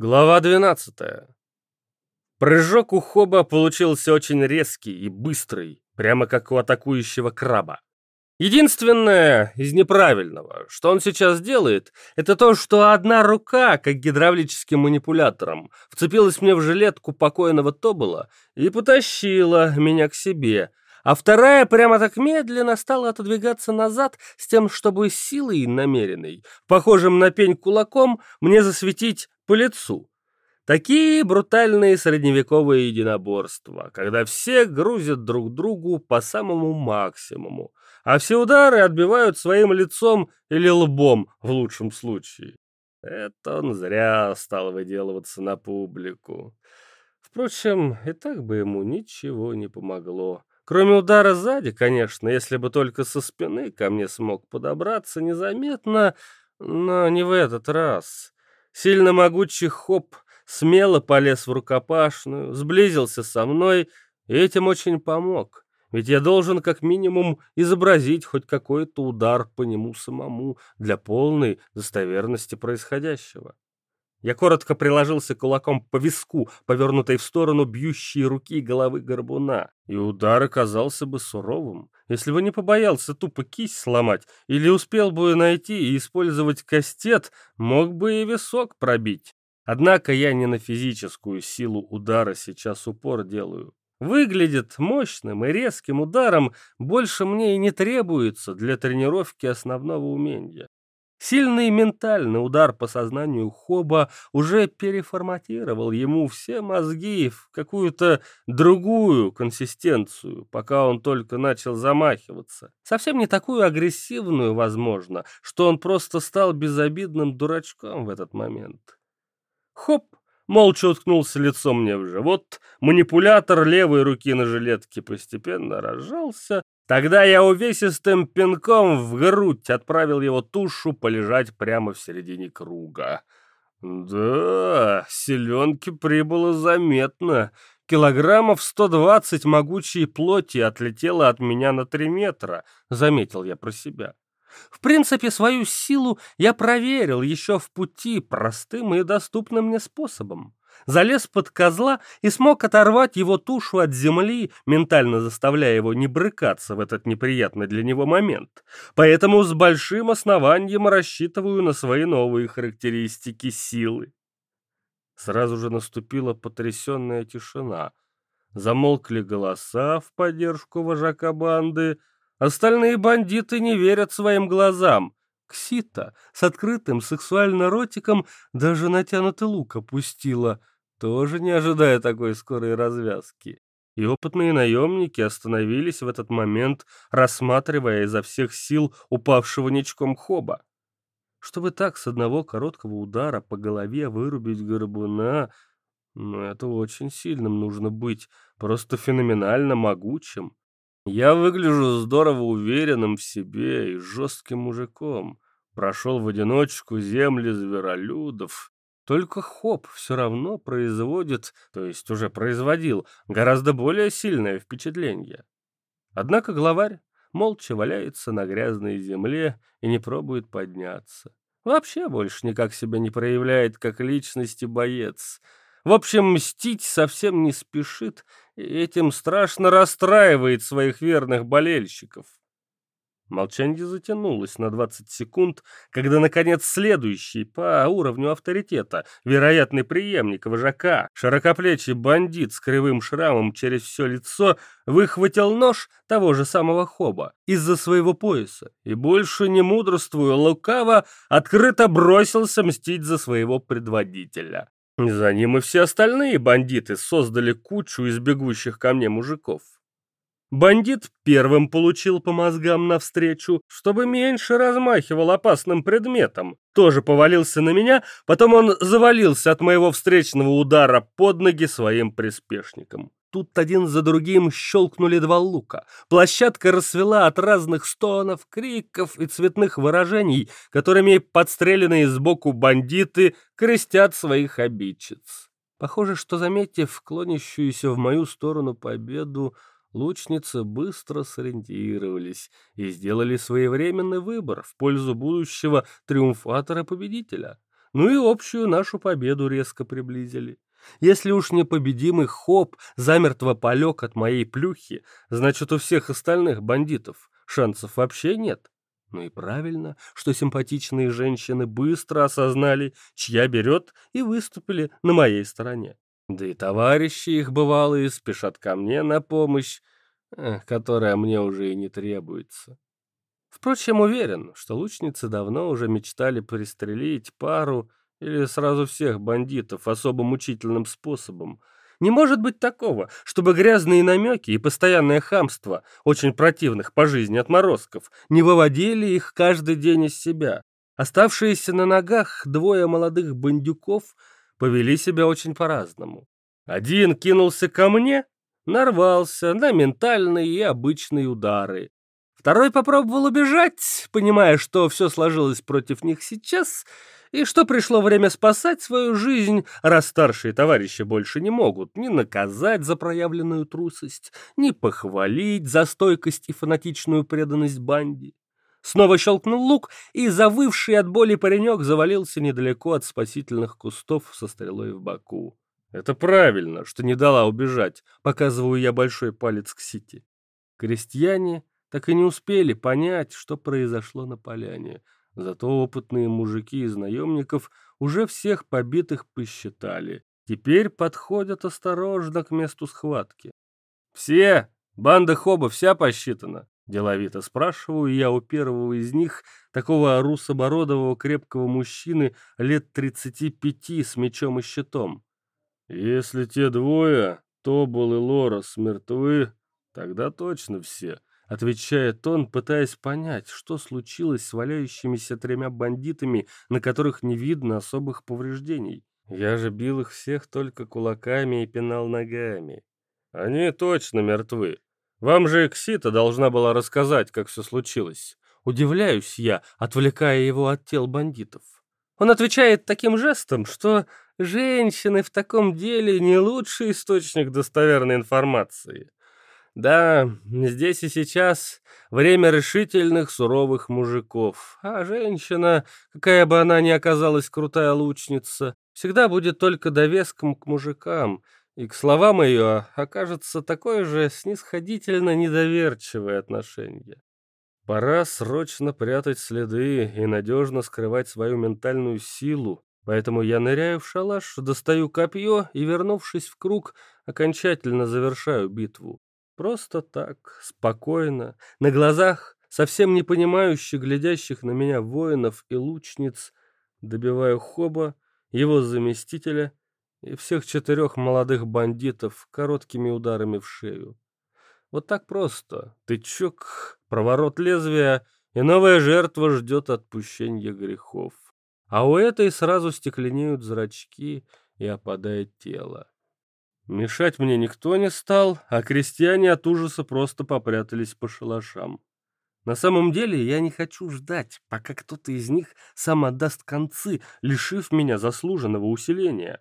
Глава 12. Прыжок у Хоба получился очень резкий и быстрый, прямо как у атакующего краба. Единственное из неправильного, что он сейчас делает, это то, что одна рука, как гидравлическим манипулятором, вцепилась мне в жилетку покойного Тобола и потащила меня к себе, а вторая прямо так медленно стала отодвигаться назад с тем, чтобы силой намеренной, похожим на пень кулаком, мне засветить по лицу. Такие брутальные средневековые единоборства, когда все грузят друг другу по самому максимуму, а все удары отбивают своим лицом или лбом в лучшем случае. Это он зря стал выделываться на публику. Впрочем, и так бы ему ничего не помогло. Кроме удара сзади, конечно, если бы только со спины ко мне смог подобраться незаметно, но не в этот раз. Сильно могучий хоп смело полез в рукопашную, сблизился со мной и этим очень помог. Ведь я должен как минимум изобразить хоть какой-то удар по нему самому для полной достоверности происходящего. Я коротко приложился кулаком по виску, повернутой в сторону бьющей руки головы горбуна, и удар оказался бы суровым, если бы не побоялся тупо кисть сломать, или успел бы найти и использовать кастет, мог бы и висок пробить. Однако я не на физическую силу удара сейчас упор делаю. Выглядит мощным и резким ударом, больше мне и не требуется для тренировки основного умения. Сильный ментальный удар по сознанию Хоба уже переформатировал ему все мозги в какую-то другую консистенцию, пока он только начал замахиваться. Совсем не такую агрессивную, возможно, что он просто стал безобидным дурачком в этот момент. Хоп! Молча уткнулся лицом мне в живот, манипулятор левой руки на жилетке постепенно разжался, Тогда я увесистым пинком в грудь отправил его тушу полежать прямо в середине круга. Да, селенки прибыло заметно. Килограммов 120 могучей плоти отлетело от меня на три метра, заметил я про себя. В принципе, свою силу я проверил еще в пути простым и доступным мне способом залез под козла и смог оторвать его тушу от земли, ментально заставляя его не брыкаться в этот неприятный для него момент. Поэтому с большим основанием рассчитываю на свои новые характеристики силы. Сразу же наступила потрясенная тишина. Замолкли голоса в поддержку вожака банды. Остальные бандиты не верят своим глазам. Ксита с открытым сексуально ротиком даже натянутый лук опустила, тоже не ожидая такой скорой развязки. И опытные наемники остановились в этот момент, рассматривая изо всех сил упавшего ничком хоба. Чтобы так с одного короткого удара по голове вырубить горбуна, ну это очень сильным нужно быть, просто феноменально могучим. Я выгляжу здорово уверенным в себе и жестким мужиком. Прошел в одиночку земли зверолюдов. Только Хоп все равно производит, то есть уже производил, гораздо более сильное впечатление. Однако главарь молча валяется на грязной земле и не пробует подняться. Вообще больше никак себя не проявляет как личность и боец — в общем, мстить совсем не спешит и этим страшно расстраивает своих верных болельщиков. Молчанье затянулось на 20 секунд, когда, наконец, следующий по уровню авторитета, вероятный преемник вожака, широкоплечий бандит с кривым шрамом через все лицо, выхватил нож того же самого Хоба из-за своего пояса и, больше не мудрствуя лукаво, открыто бросился мстить за своего предводителя. За ним и все остальные бандиты создали кучу из ко мне мужиков. Бандит первым получил по мозгам навстречу, чтобы меньше размахивал опасным предметом. Тоже повалился на меня, потом он завалился от моего встречного удара под ноги своим приспешникам. Тут один за другим щелкнули два лука. Площадка расцвела от разных стонов, криков и цветных выражений, которыми подстреленные сбоку бандиты крестят своих обидчиц. Похоже, что, заметив клонящуюся в мою сторону победу, лучницы быстро сориентировались и сделали своевременный выбор в пользу будущего триумфатора-победителя. ну и общую нашу победу резко приблизили. Если уж непобедимый Хоп замертво полег от моей плюхи, значит, у всех остальных бандитов шансов вообще нет. Ну и правильно, что симпатичные женщины быстро осознали, чья берет, и выступили на моей стороне. Да и товарищи их бывалые спешат ко мне на помощь, э, которая мне уже и не требуется. Впрочем, уверен, что лучницы давно уже мечтали пристрелить пару или сразу всех бандитов особо мучительным способом. Не может быть такого, чтобы грязные намеки и постоянное хамство очень противных по жизни отморозков не выводили их каждый день из себя. Оставшиеся на ногах двое молодых бандюков повели себя очень по-разному. Один кинулся ко мне, нарвался на ментальные и обычные удары. Второй попробовал убежать, понимая, что все сложилось против них сейчас, и что пришло время спасать свою жизнь, раз старшие товарищи больше не могут ни наказать за проявленную трусость, ни похвалить за стойкость и фанатичную преданность банде. Снова щелкнул лук, и завывший от боли паренек завалился недалеко от спасительных кустов со стрелой в боку. «Это правильно, что не дала убежать», — показываю я большой палец к Сити. Крестьяне так и не успели понять, что произошло на поляне. Зато опытные мужики из наемников уже всех побитых посчитали. Теперь подходят осторожно к месту схватки. «Все! Банда Хоба вся посчитана?» Деловито спрашиваю я у первого из них, такого русобородового крепкого мужчины лет тридцати пяти с мечом и щитом. «Если те двое, Тобол и Лорос, мертвы, тогда точно все», отвечает он, пытаясь понять, что случилось с валяющимися тремя бандитами, на которых не видно особых повреждений. Я же бил их всех только кулаками и пинал ногами. Они точно мертвы. Вам же Эксита должна была рассказать, как все случилось. Удивляюсь я, отвлекая его от тел бандитов. Он отвечает таким жестом, что женщины в таком деле не лучший источник достоверной информации. Да, здесь и сейчас время решительных суровых мужиков, а женщина, какая бы она ни оказалась крутая лучница, всегда будет только довеском к мужикам, и к словам ее окажется такое же снисходительно недоверчивое отношение. Пора срочно прятать следы и надежно скрывать свою ментальную силу, поэтому я ныряю в шалаш, достаю копье и, вернувшись в круг, окончательно завершаю битву. Просто так, спокойно, на глазах совсем не понимающих, глядящих на меня воинов и лучниц, добиваю Хоба, его заместителя и всех четырех молодых бандитов короткими ударами в шею. Вот так просто. Тычок, проворот лезвия, и новая жертва ждет отпущения грехов. А у этой сразу стекленеют зрачки и опадает тело. Мешать мне никто не стал, а крестьяне от ужаса просто попрятались по шалашам. На самом деле я не хочу ждать, пока кто-то из них сам отдаст концы, лишив меня заслуженного усиления.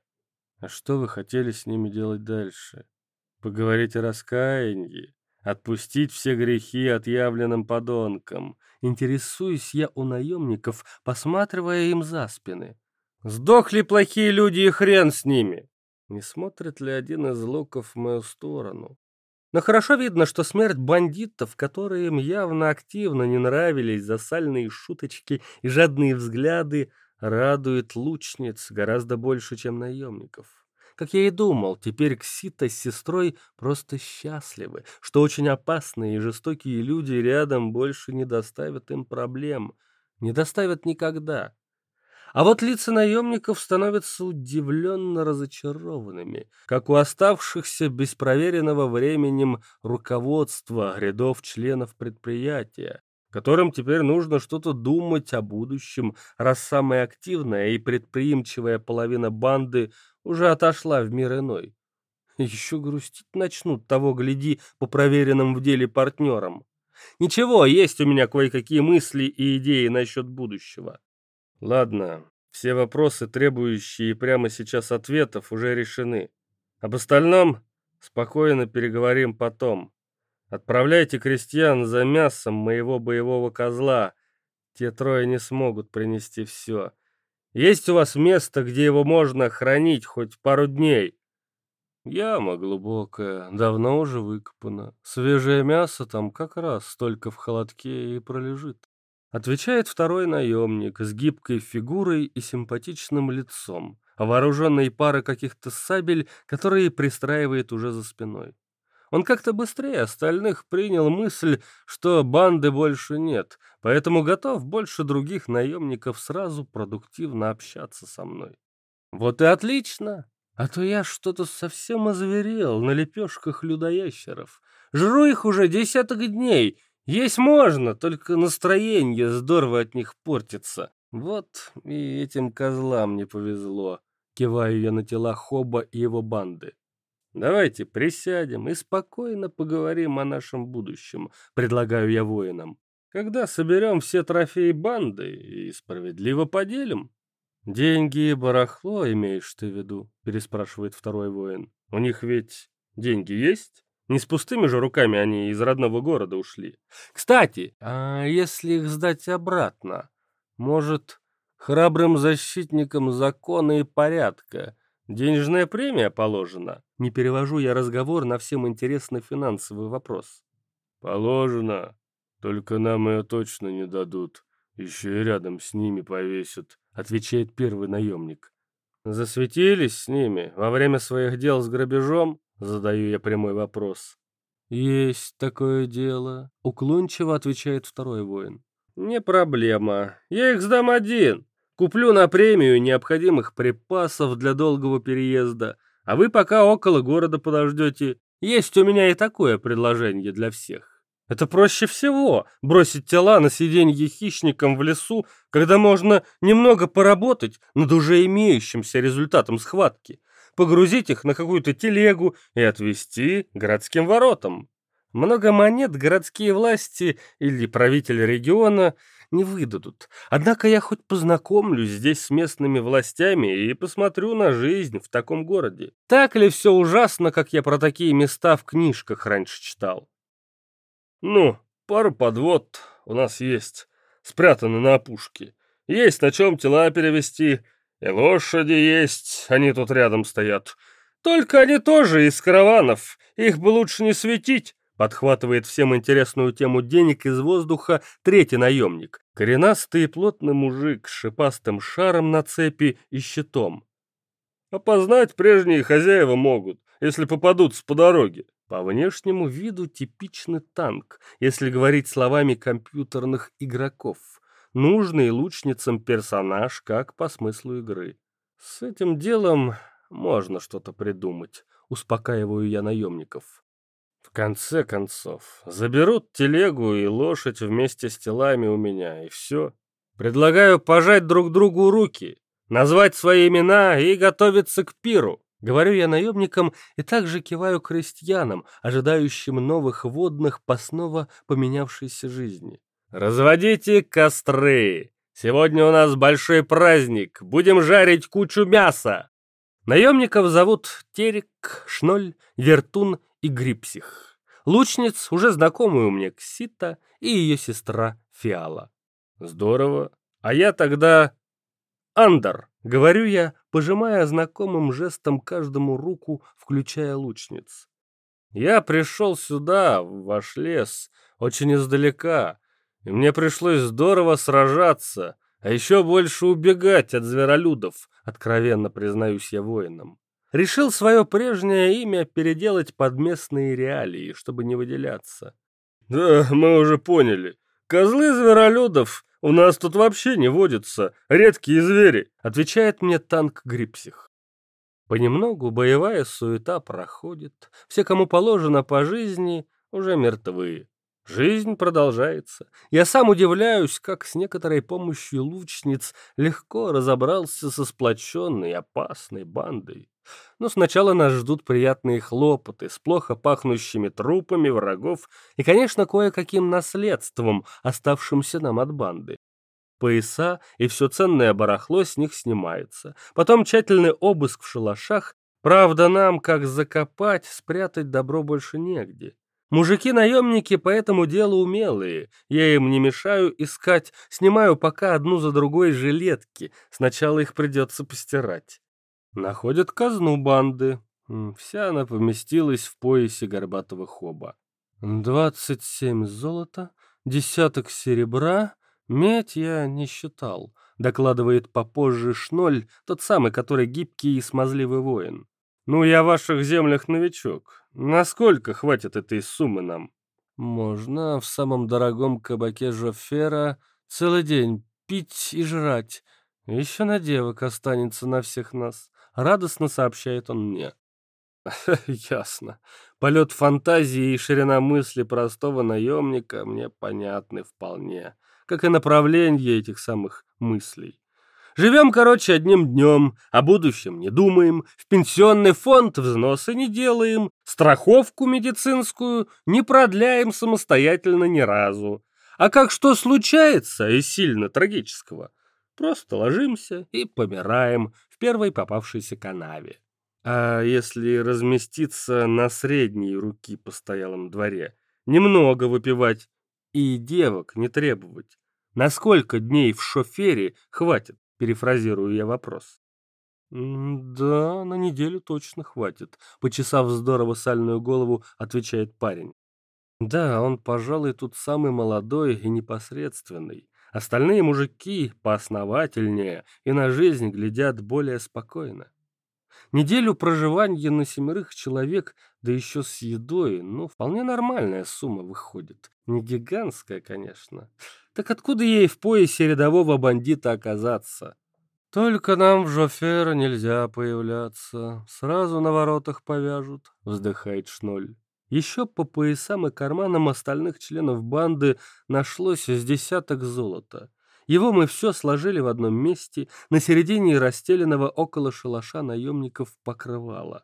А что вы хотели с ними делать дальше? Поговорить о раскаянии? Отпустить все грехи отъявленным подонкам? Интересуюсь я у наемников, посматривая им за спины. Сдохли плохие люди и хрен с ними. Не смотрит ли один из луков в мою сторону? Но хорошо видно, что смерть бандитов, которые им явно активно не нравились за сальные шуточки и жадные взгляды, радует лучниц гораздо больше, чем наемников. Как я и думал, теперь Ксита с сестрой просто счастливы, что очень опасные и жестокие люди рядом больше не доставят им проблем. Не доставят никогда. А вот лица наемников становятся удивленно разочарованными, как у оставшихся без проверенного временем руководства рядов членов предприятия, которым теперь нужно что-то думать о будущем, раз самая активная и предприимчивая половина банды уже отошла в мир иной. Еще грустить начнут, того гляди, по проверенным в деле партнерам. Ничего, есть у меня кое-какие мысли и идеи насчет будущего. Ладно, все вопросы, требующие прямо сейчас ответов, уже решены. Об остальном спокойно переговорим потом. Отправляйте крестьян за мясом моего боевого козла. Те трое не смогут принести все. Есть у вас место, где его можно хранить хоть пару дней?» Яма глубокая, давно уже выкопана. Свежее мясо там как раз только в холодке и пролежит. Отвечает второй наемник с гибкой фигурой и симпатичным лицом, вооруженной парой каких-то сабель, которые пристраивает уже за спиной. Он как-то быстрее остальных принял мысль, что банды больше нет, поэтому готов больше других наемников сразу продуктивно общаться со мной. Вот и отлично, а то я что-то совсем озверел на лепешках людоящеров. Жру их уже десяток дней. Есть можно, только настроение здорово от них портится. Вот и этим козлам не повезло. Киваю я на тела Хоба и его банды. Давайте присядем и спокойно поговорим о нашем будущем, предлагаю я воинам. Когда соберем все трофеи банды и справедливо поделим. «Деньги и барахло имеешь ты в виду?» — переспрашивает второй воин. «У них ведь деньги есть? Не с пустыми же руками они из родного города ушли. Кстати, а если их сдать обратно? Может, храбрым защитникам закона и порядка денежная премия положена?» Не перевожу я разговор на всем интересный финансовый вопрос. «Положено. Только нам ее точно не дадут. Еще и рядом с ними повесят отвечает первый наемник. Засветились с ними во время своих дел с грабежом? Задаю я прямой вопрос. Есть такое дело, уклончиво отвечает второй воин. Не проблема, я их сдам один. Куплю на премию необходимых припасов для долгого переезда, а вы пока около города подождете. Есть у меня и такое предложение для всех. Это проще всего — бросить тела на сиденье хищникам в лесу, когда можно немного поработать над уже имеющимся результатом схватки, погрузить их на какую-то телегу и отвезти городским воротам. Много монет городские власти или правитель региона не выдадут. Однако я хоть познакомлюсь здесь с местными властями и посмотрю на жизнь в таком городе. Так ли все ужасно, как я про такие места в книжках раньше читал? Ну, пару подвод у нас есть, спрятаны на опушке. Есть на чем тела перевести, и лошади есть, они тут рядом стоят. Только они тоже из караванов, их бы лучше не светить. Подхватывает всем интересную тему денег из воздуха третий наемник. Коренастый и плотный мужик с шипастым шаром на цепи и щитом. Опознать прежние хозяева могут, если попадутся по дороге. По внешнему виду типичный танк, если говорить словами компьютерных игроков. Нужный лучницам персонаж, как по смыслу игры. С этим делом можно что-то придумать, успокаиваю я наемников. В конце концов, заберут телегу и лошадь вместе с телами у меня, и все. Предлагаю пожать друг другу руки, назвать свои имена и готовиться к пиру. Говорю я наемникам и также киваю крестьянам, ожидающим новых водных по снова поменявшейся жизни. «Разводите костры! Сегодня у нас большой праздник, будем жарить кучу мяса!» Наемников зовут Терек, Шноль, Вертун и Грипсих. Лучниц уже знакомую мне Ксита и ее сестра Фиала. Здорово. А я тогда Андер, говорю я, пожимая знакомым жестом каждому руку, включая лучниц. Я пришел сюда, в ваш лес, очень издалека, и мне пришлось здорово сражаться, а еще больше убегать от зверолюдов, откровенно признаюсь я воинам. Решил свое прежнее имя переделать под местные реалии, чтобы не выделяться. «Да, мы уже поняли. Козлы зверолюдов у нас тут вообще не водятся редкие звери», отвечает мне танк Грипсих. Понемногу боевая суета проходит, все, кому положено по жизни, уже мертвы. Жизнь продолжается. Я сам удивляюсь, как с некоторой помощью лучниц легко разобрался со сплоченной опасной бандой. Но сначала нас ждут приятные хлопоты с плохо пахнущими трупами врагов и, конечно, кое-каким наследством, оставшимся нам от банды. Пояса и все ценное барахло с них снимается. Потом тщательный обыск в шалашах. Правда, нам, как закопать, спрятать добро больше негде. Мужики-наемники по этому делу умелые. Я им не мешаю искать, снимаю пока одну за другой жилетки. Сначала их придется постирать. Находят казну банды. Вся она поместилась в поясе горбатого хоба. Двадцать семь золота, десяток серебра, медь я не считал, докладывает попозже Шноль, тот самый, который гибкий и смазливый воин. Ну, я в ваших землях новичок. Насколько хватит этой суммы нам? Можно в самом дорогом кабаке Жофера целый день пить и жрать. Еще на девок останется на всех нас. Радостно сообщает он мне. Ясно. Полет фантазии и ширина мысли простого наемника мне понятны вполне, как и направление этих самых мыслей. Живем, короче, одним днем, о будущем не думаем, в пенсионный фонд взносы не делаем, страховку медицинскую не продляем самостоятельно ни разу. А как что случается и сильно трагического, просто ложимся и помираем в первой попавшейся канаве. А если разместиться на средней руки постоялом дворе, немного выпивать и девок не требовать, на сколько дней в шофере хватит? Перефразирую я вопрос. «Да, на неделю точно хватит», — почесав здорово сальную голову, отвечает парень. «Да, он, пожалуй, тут самый молодой и непосредственный. Остальные мужики поосновательнее и на жизнь глядят более спокойно. Неделю проживания на семерых человек, да еще с едой, ну, вполне нормальная сумма выходит. Не гигантская, конечно. Так откуда ей в поясе рядового бандита оказаться? Только нам в Жофера нельзя появляться. Сразу на воротах повяжут, вздыхает Шноль. Еще по поясам и карманам остальных членов банды нашлось с десяток золота. Его мы все сложили в одном месте, на середине расстеленного около шалаша наемников покрывала.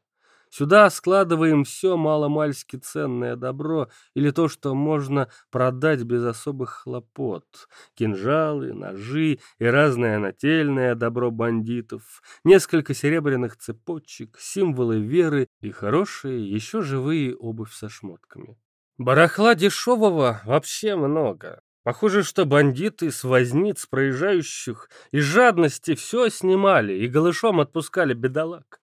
Сюда складываем все маломальски ценное добро или то, что можно продать без особых хлопот. Кинжалы, ножи и разное нательное добро бандитов, несколько серебряных цепочек, символы веры и хорошие, еще живые обувь со шмотками. Барахла дешевого вообще много. Похоже, что бандиты с возниц проезжающих из жадности все снимали и голышом отпускали бедолаг.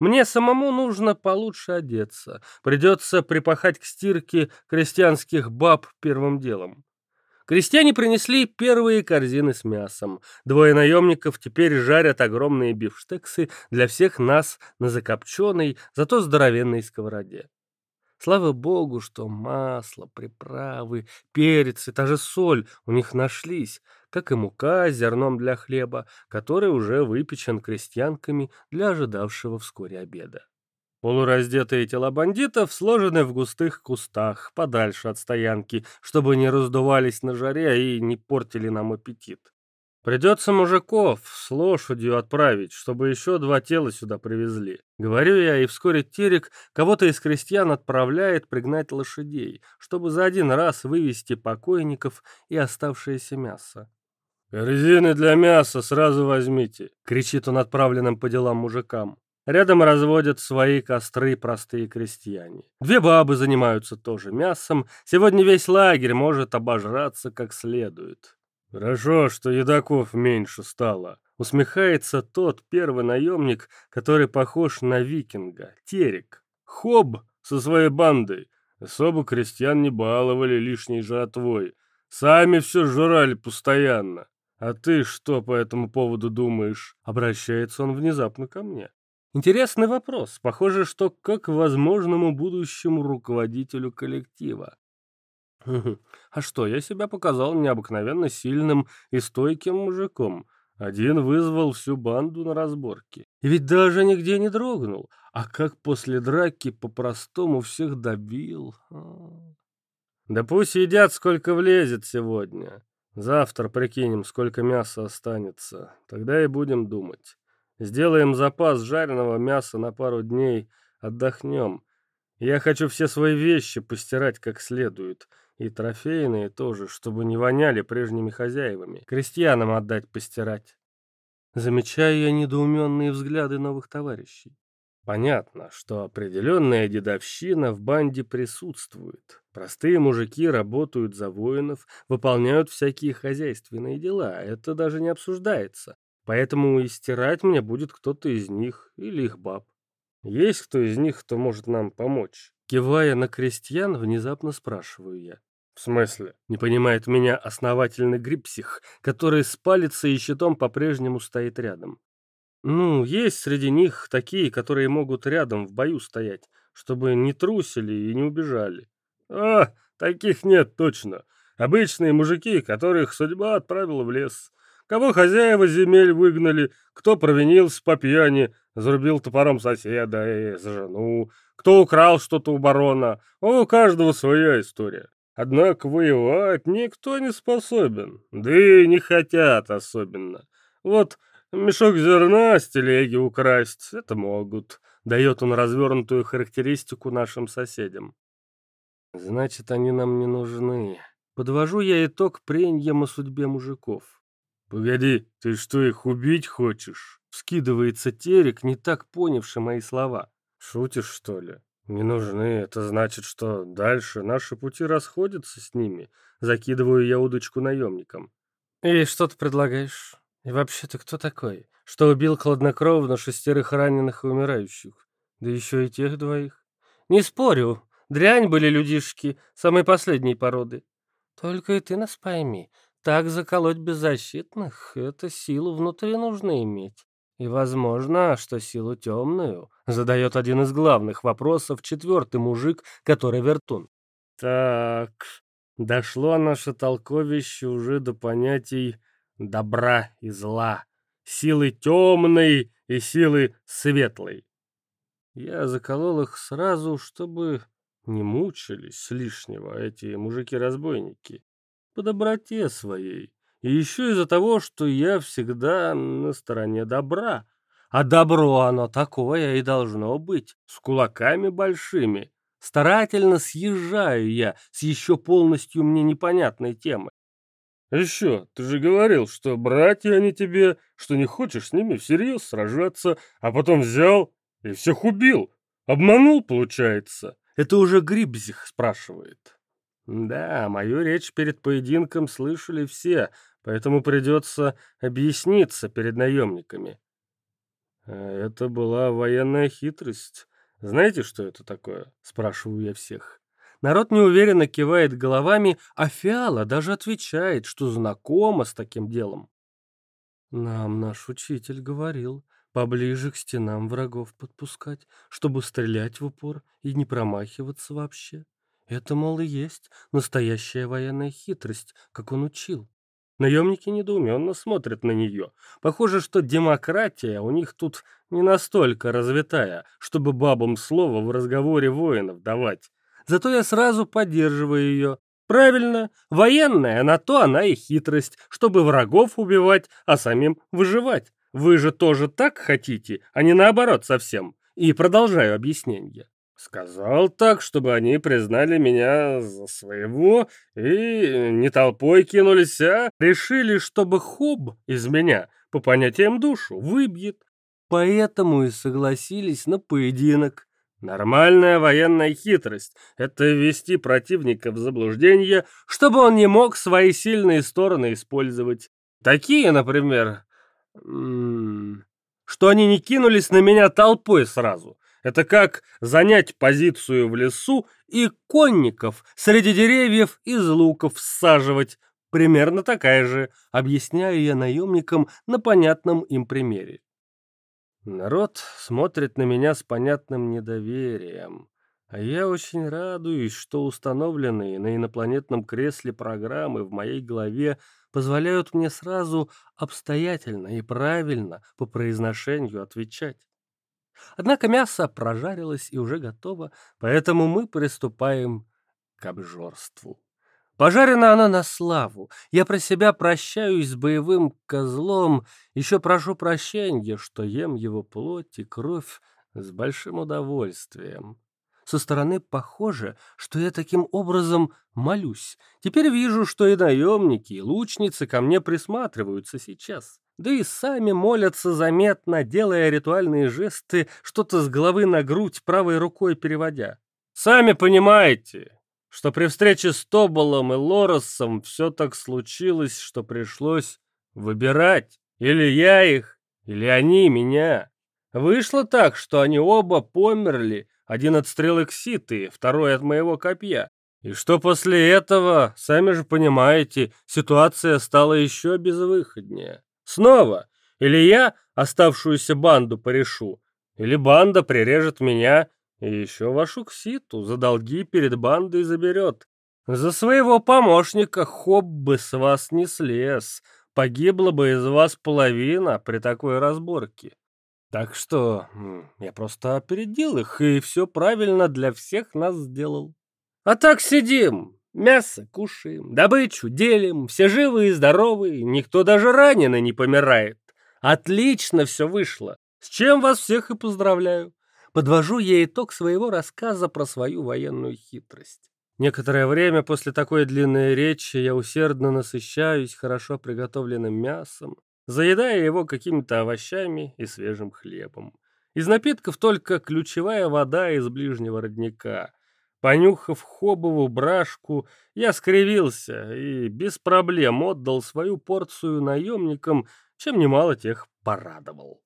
Мне самому нужно получше одеться. Придется припахать к стирке крестьянских баб первым делом. Крестьяне принесли первые корзины с мясом. Двое наемников теперь жарят огромные бифштексы для всех нас на закопченной, зато здоровенной сковороде. Слава богу, что масло, приправы, перец и та же соль у них нашлись, как и мука с зерном для хлеба, который уже выпечен крестьянками для ожидавшего вскоре обеда. Полураздетые тела бандитов сложены в густых кустах, подальше от стоянки, чтобы не раздувались на жаре и не портили нам аппетит. Придется мужиков с лошадью отправить, чтобы еще два тела сюда привезли. Говорю я, и вскоре Терек кого-то из крестьян отправляет пригнать лошадей, чтобы за один раз вывести покойников и оставшееся мясо. «Корзины для мяса сразу возьмите!» — кричит он отправленным по делам мужикам. Рядом разводят свои костры простые крестьяне. Две бабы занимаются тоже мясом. Сегодня весь лагерь может обожраться как следует. «Хорошо, что едоков меньше стало», — усмехается тот первый наемник, который похож на викинга, Терек. Хоб со своей бандой. Особо крестьян не баловали лишней жратвой. Сами все жрали постоянно. А ты что по этому поводу думаешь? Обращается он внезапно ко мне. Интересный вопрос. Похоже, что как возможному будущему руководителю коллектива. А что, я себя показал необыкновенно сильным и стойким мужиком. Один вызвал всю банду на разборки. И ведь даже нигде не дрогнул. А как после драки по-простому всех добил. Да пусть едят, сколько влезет сегодня. Завтра прикинем, сколько мяса останется. Тогда и будем думать. Сделаем запас жареного мяса на пару дней, отдохнем. Я хочу все свои вещи постирать как следует. И трофейные тоже, чтобы не воняли прежними хозяевами. Крестьянам отдать постирать. Замечаю я недоуменные взгляды новых товарищей. Понятно, что определенная дедовщина в банде присутствует. Простые мужики работают за воинов, выполняют всякие хозяйственные дела, это даже не обсуждается. Поэтому и стирать мне будет кто-то из них или их баб. Есть кто из них, кто может нам помочь? Кивая на крестьян, внезапно спрашиваю я. В смысле? Не понимает меня основательный грипсих, который с палицей и щитом по-прежнему стоит рядом. Ну, есть среди них такие, которые могут рядом в бою стоять, чтобы не трусили и не убежали. А, таких нет точно. Обычные мужики, которых судьба отправила в лес. Кого хозяева земель выгнали, кто провинился по пьяни, зарубил топором соседа и за жену, кто украл что-то у барона. У каждого своя история. Однако воевать никто не способен, да и не хотят особенно. Вот Мешок зерна с телеги украсть — это могут. Дает он развернутую характеристику нашим соседям. Значит, они нам не нужны. Подвожу я итог преньям о судьбе мужиков. «Погоди, ты что, их убить хочешь?» Скидывается Терек, не так понявший мои слова. «Шутишь, что ли? Не нужны. Это значит, что дальше наши пути расходятся с ними. Закидываю я удочку наемникам». «И что ты предлагаешь?» И вообще ты кто такой, что убил хладнокровно шестерых раненых и умирающих? Да еще и тех двоих. Не спорю, дрянь были людишки, самой последней породы. Только и ты нас пойми, так заколоть беззащитных — это силу внутри нужно иметь. И возможно, что силу темную задает один из главных вопросов четвертый мужик, который вертун. Так, дошло наше толковище уже до понятий добра и зла, силы темной и силы светлой. Я заколол их сразу, чтобы не мучились лишнего эти мужики-разбойники по доброте своей. И еще из-за того, что я всегда на стороне добра. А добро оно такое и должно быть, с кулаками большими. Старательно съезжаю я с еще полностью мне непонятной темы. «Еще, ты же говорил, что братья они тебе, что не хочешь с ними всерьез сражаться, а потом взял и всех убил. Обманул, получается?» Это уже Грибзих спрашивает. «Да, мою речь перед поединком слышали все, поэтому придется объясниться перед наемниками». А «Это была военная хитрость. Знаете, что это такое?» – спрашиваю я всех. Народ неуверенно кивает головами, а Фиала даже отвечает, что знакома с таким делом. Нам наш учитель говорил, поближе к стенам врагов подпускать, чтобы стрелять в упор и не промахиваться вообще. Это, мол, и есть настоящая военная хитрость, как он учил. Наемники недоуменно смотрят на нее. Похоже, что демократия у них тут не настолько развитая, чтобы бабам слово в разговоре воинов давать зато я сразу поддерживаю ее. Правильно, военная, на то она и хитрость, чтобы врагов убивать, а самим выживать. Вы же тоже так хотите, а не наоборот совсем. И продолжаю объяснение. Сказал так, чтобы они признали меня за своего и не толпой кинулись, а решили, чтобы хоб из меня, по понятиям душу, выбьет. Поэтому и согласились на поединок. Нормальная военная хитрость — это ввести противника в заблуждение, чтобы он не мог свои сильные стороны использовать. Такие, например, что они не кинулись на меня толпой сразу. Это как занять позицию в лесу и конников среди деревьев из луков всаживать. Примерно такая же, объясняю я наемникам на понятном им примере. Народ смотрит на меня с понятным недоверием, а я очень радуюсь, что установленные на инопланетном кресле программы в моей голове позволяют мне сразу обстоятельно и правильно по произношению отвечать. Однако мясо прожарилось и уже готово, поэтому мы приступаем к обжорству. Пожарена она на славу. Я про себя прощаюсь с боевым козлом, еще прошу прощения, что ем его плоть и кровь с большим удовольствием. Со стороны похоже, что я таким образом молюсь. Теперь вижу, что и наемники, и лучницы ко мне присматриваются сейчас. да и сами молятся заметно, делая ритуальные жесты, что-то с головы на грудь правой рукой переводя. Сами понимаете, что при встрече с Тоболом и Лоросом все так случилось, что пришлось выбирать. Или я их, или они меня. Вышло так, что они оба померли, один от стрелы Кситы, второй от моего копья. И что после этого, сами же понимаете, ситуация стала еще безвыходнее. Снова, или я оставшуюся банду порешу, или банда прирежет меня и еще вашу Кситу за долги перед бандой заберет. За своего помощника Хоб бы с вас не слез, погибла бы из вас половина при такой разборке. Так что я просто опередил их и все правильно для всех нас сделал. А так сидим, мясо кушаем, добычу делим, все живы и здоровы, никто даже раненый не помирает. Отлично все вышло, с чем вас всех и поздравляю. Подвожу я итог своего рассказа про свою военную хитрость. Некоторое время после такой длинной речи я усердно насыщаюсь хорошо приготовленным мясом, заедая его какими-то овощами и свежим хлебом. Из напитков только ключевая вода из ближнего родника — Понюхав хобову брашку, я скривился и без проблем отдал свою порцию наемникам, чем немало тех порадовал.